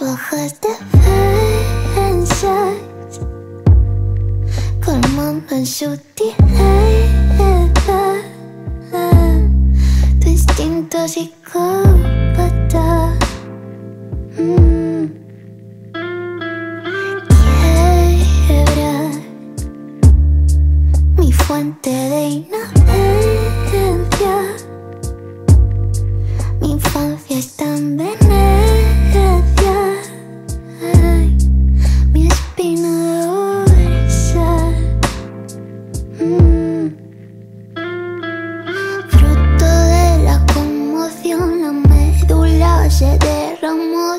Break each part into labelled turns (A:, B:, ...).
A: defensas, colmando en sutileza tu instinto psicópata. Mm. Quiebra mi fuente de inocencia. Mi infancia es tan Venecia.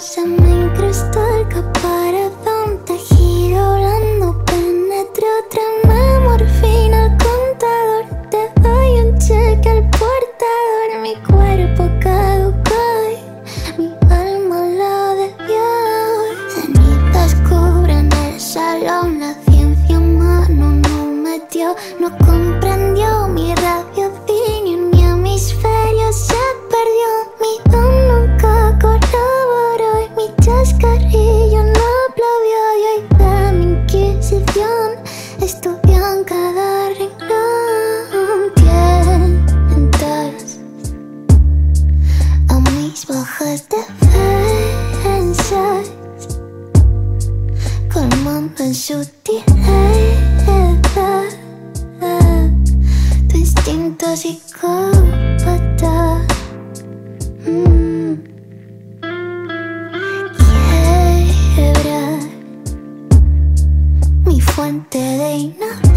A: Se me incrustó el caparazón, tejido blando, penetró, trama morfina al contador, te doy un cheque al portador, mi cuerpo caducó y mi alma la debió. Cenizas cubren el salón, la ciencia mano no metió, no comprendió colmando en sutileza tu instinto psicópata. Mm. Quiebra mi fuente de inocencia.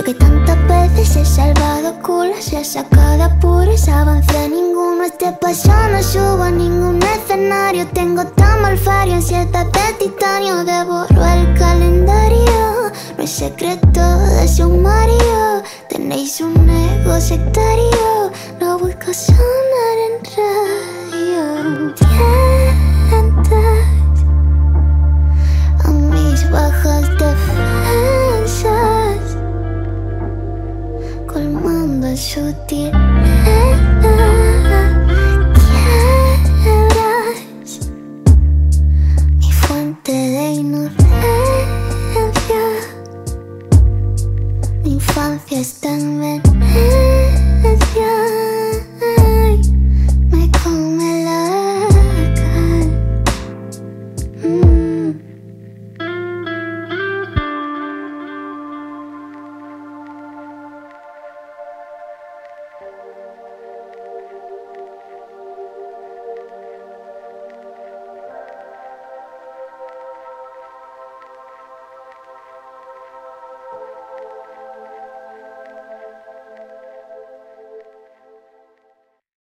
A: Yo que tantas veces he salvado culas, he sacado apuros, avancé ninguno. Este paso no subo a ningún escenario. Tengo tan malfario, ansiedad de titanio. Devoro el calendario, no es secreto de sumario. Tenéis un ego sectario, no busco sonar en radio.